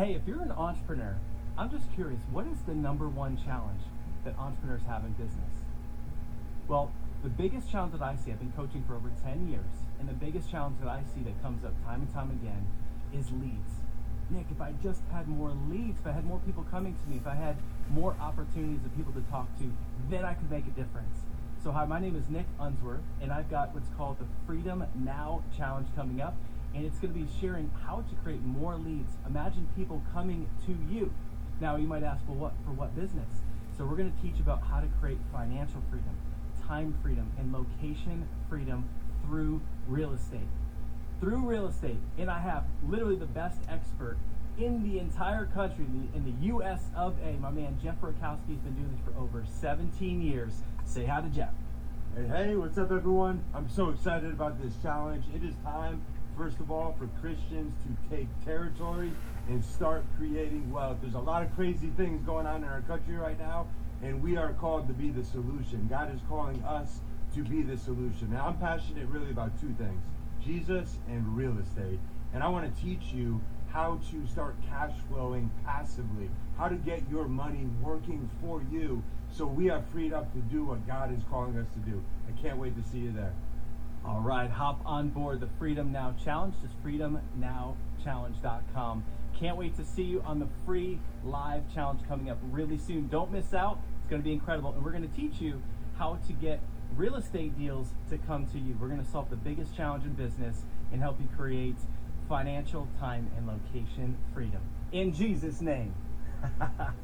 Hey, if you're an entrepreneur, I'm just curious, what is the number one challenge that entrepreneurs have in business? Well, the biggest challenge that I see, I've been coaching for over 10 years, and the biggest challenge that I see that comes up time and time again is leads. Nick, if I just had more leads, if I had more people coming to me, if I had more opportunities of people to talk to, then I could make a difference. So, hi, my name is Nick Unsworth, and I've got what's called the Freedom Now Challenge coming up, and it's going to be sharing how to create more leads. Imagine people coming to you. Now, you might ask, well, what for what business? So, we're going to teach about how to create financial freedom, time freedom, and location freedom through real estate. Through real estate, and I have literally the best expert in the entire country, in the, U.S. of A. My man Jeff Rakowski has been doing this for over 17 years. Say hi to Jeff. Hey, hey, what's up, everyone? I'm so excited about this challenge. It is time, first of all, for Christians to take territory and start creating wealth. There's a lot of crazy things going on in our country right now, and we are called to be the solution. God is calling us to be the solution. Now, I'm passionate really about two things Jesus and real estate. And I want to teach you how to start cash flowing passively, how to get your money working for you so we are freed up to do what God is calling us to do. I can't wait to see you there. All right, hop on board the Freedom Now Challenge. Just freedomnowchallenge.com. Can't wait to see you on the free live challenge coming up really soon. Don't miss out. It's going to be incredible. And we're going to teach you how to get real estate deals to come to you. We're going to solve the biggest challenge in business and help you create financial, time, and location freedom. In Jesus' name.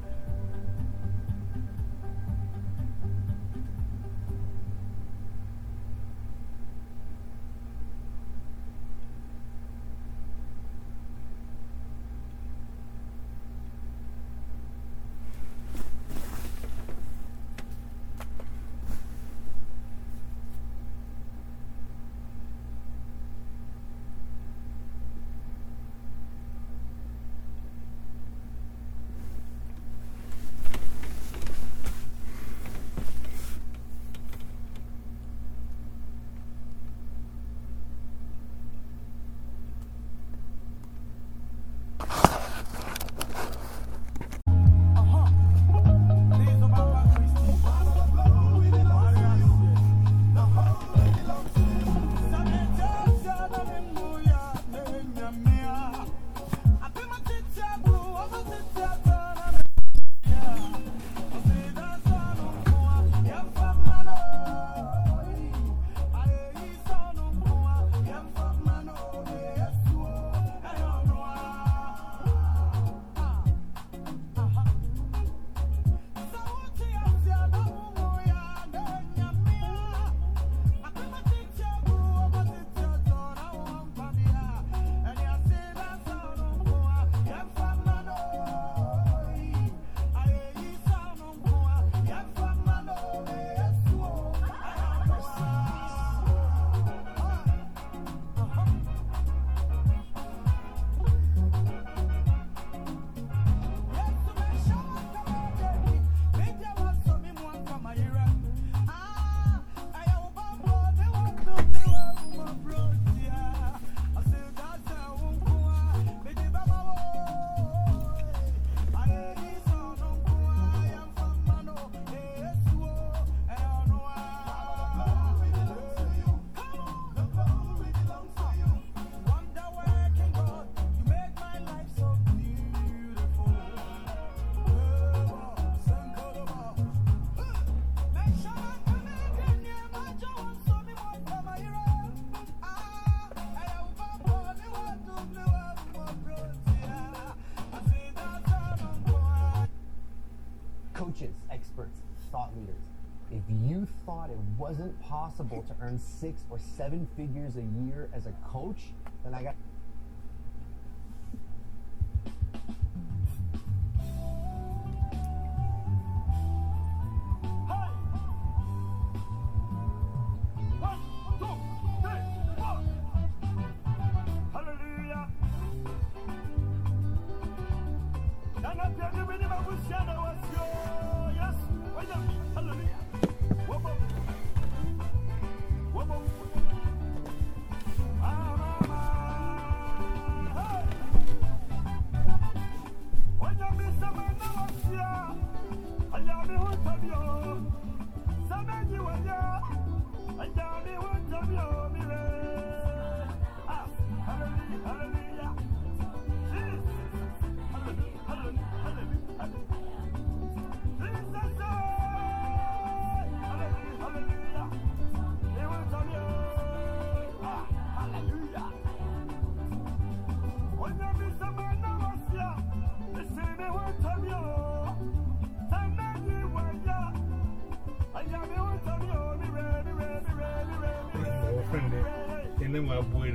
wasn't possible to earn six or seven figures a year as a coach, then I got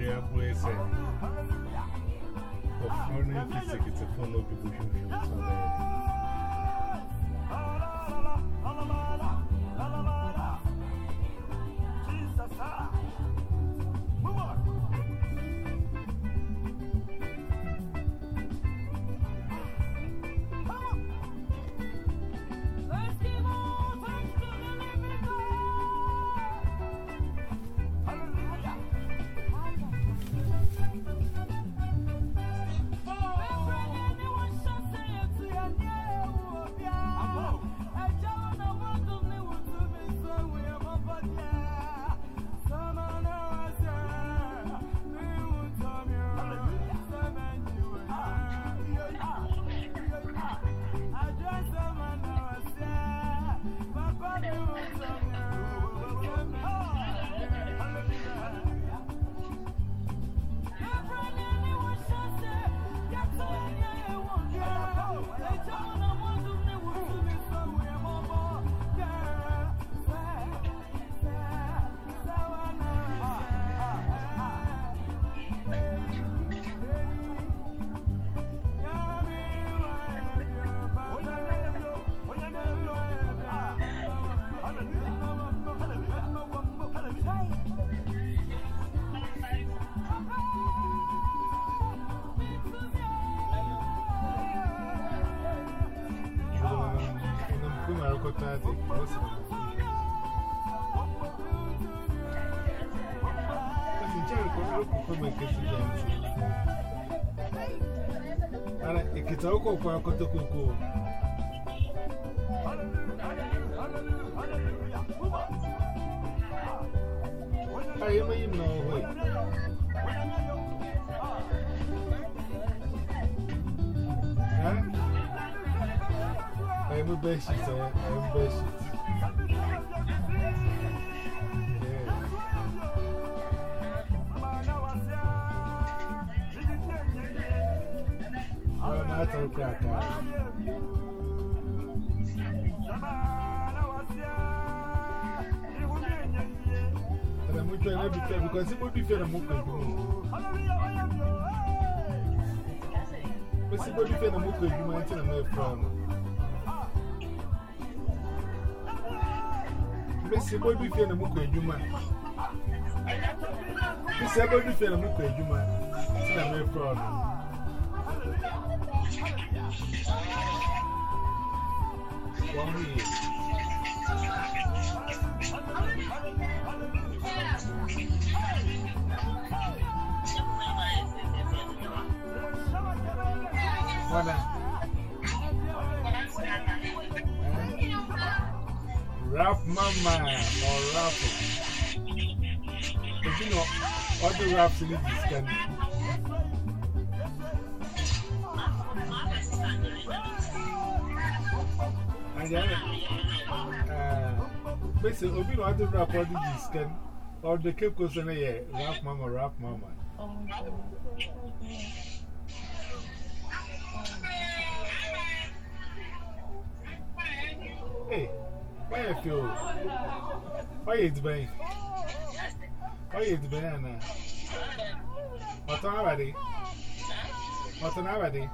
name of foreign it's a of people Let's But I'll go for a c o t t a cocoa. I am in no. I'm a bashit, I a bashit. tão craca. Era muito aeróbica, porque se muito bifeira, muito bom. Mas se muito bifeira, muito bom, mas não é problema. Mas se muito bifeira, muito bom. Você é muito bifeira, muito bom. Isso não é problema. Voilà. Rap mama or rap. But you know, all the rap in it is can. And then, uh, basically, Obi no other rap all this can. Or the Cape Coast and a rap mama, rap mama. Hey, why you feel? Why you been? Why you been? Anna? What's on already? What's on already?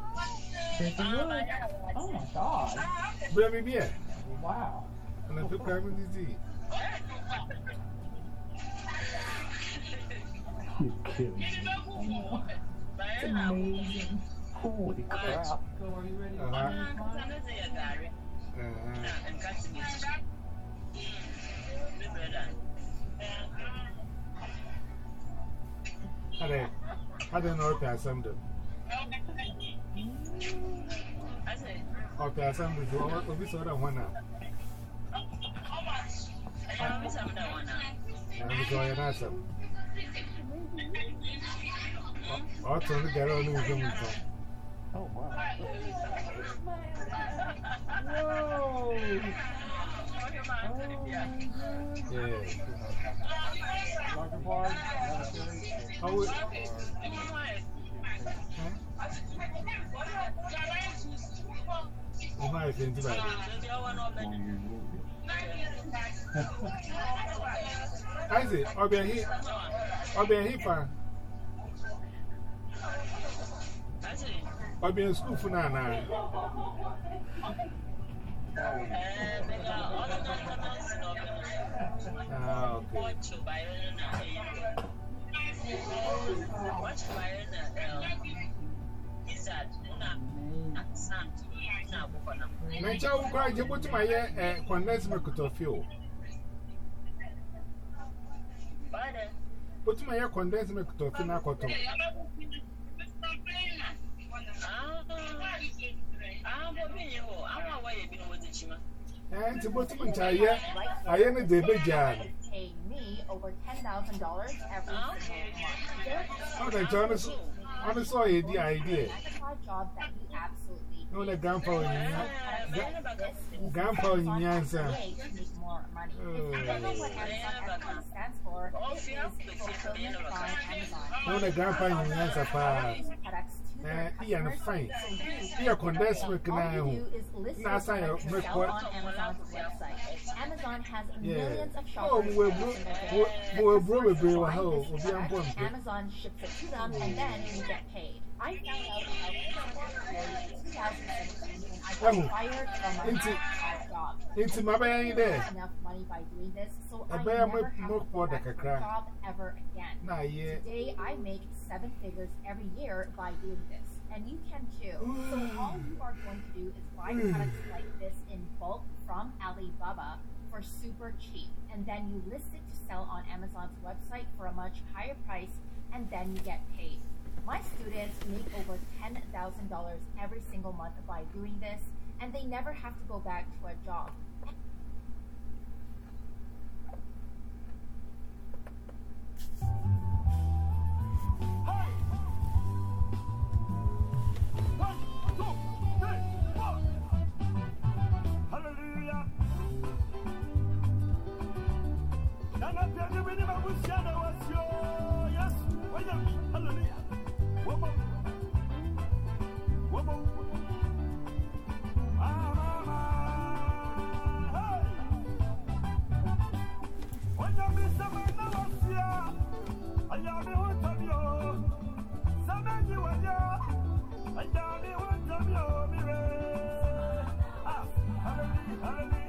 Pretty good. Oh my god. Bring me beer. Wow. And I took crime with the You kidding me? It's amazing. Holy crap. So, are you ready? Uh huh. Uh huh. How they, how they know pass them Okay, I said, you want to be sort of one now? I'm sorry, I'm sorry. I'll tell the girl who is going. Oh, wow. Whoa! Oh, yeah. Dr. Park, how would. Huh? Over a twenty five. I say, Obey here, Obey here, Obey school for Nana. Ah. Watch your Byron. Watch Byron. My child will cry, you go to my ear, connect me to fuel. Put my ear, condense me to Fina Cotton. And to put my ear, I am a debit jar. Pay me over $10,000 every month. Okay, John, honestly, the idea. job that he absolutely No, the hate. grandpa in This Grandpa in Amazon has a Nyanza. way make more money. Oh. If don't know what Amazon FBA stands for, it is Fulfillment by Amazon. No, the grandpa in Nyanza. Amazon products to eh, their Ian, customers, fine. so you Here, condensed milk all now. you do is list your sign products up, to uh, milk sell on Amazon's website. Amazon has Yeah. millions of Oh, shoppers we're every bro- single we're- The we're customers bro- we're buy bro- this we're product, important. Amazon ships it to them, and then you get paid. I found out about Amazon in 2017 when I Oh. fired from my Into- job. Into my baby there. enough money by doing this, so I I never have to go back to a job ever again. Nah, yeah. Today, I make seven figures every year by doing this, and you can too. So all you are going to do is buy products like this in bulk from Alibaba for super cheap, and then you list it to sell on Amazon's website for a much higher price, and then you get paid. My students make over $10,000 every single month by doing this, and they never have to go back to a job. Hallelujah. Hallelujah, hallelujah.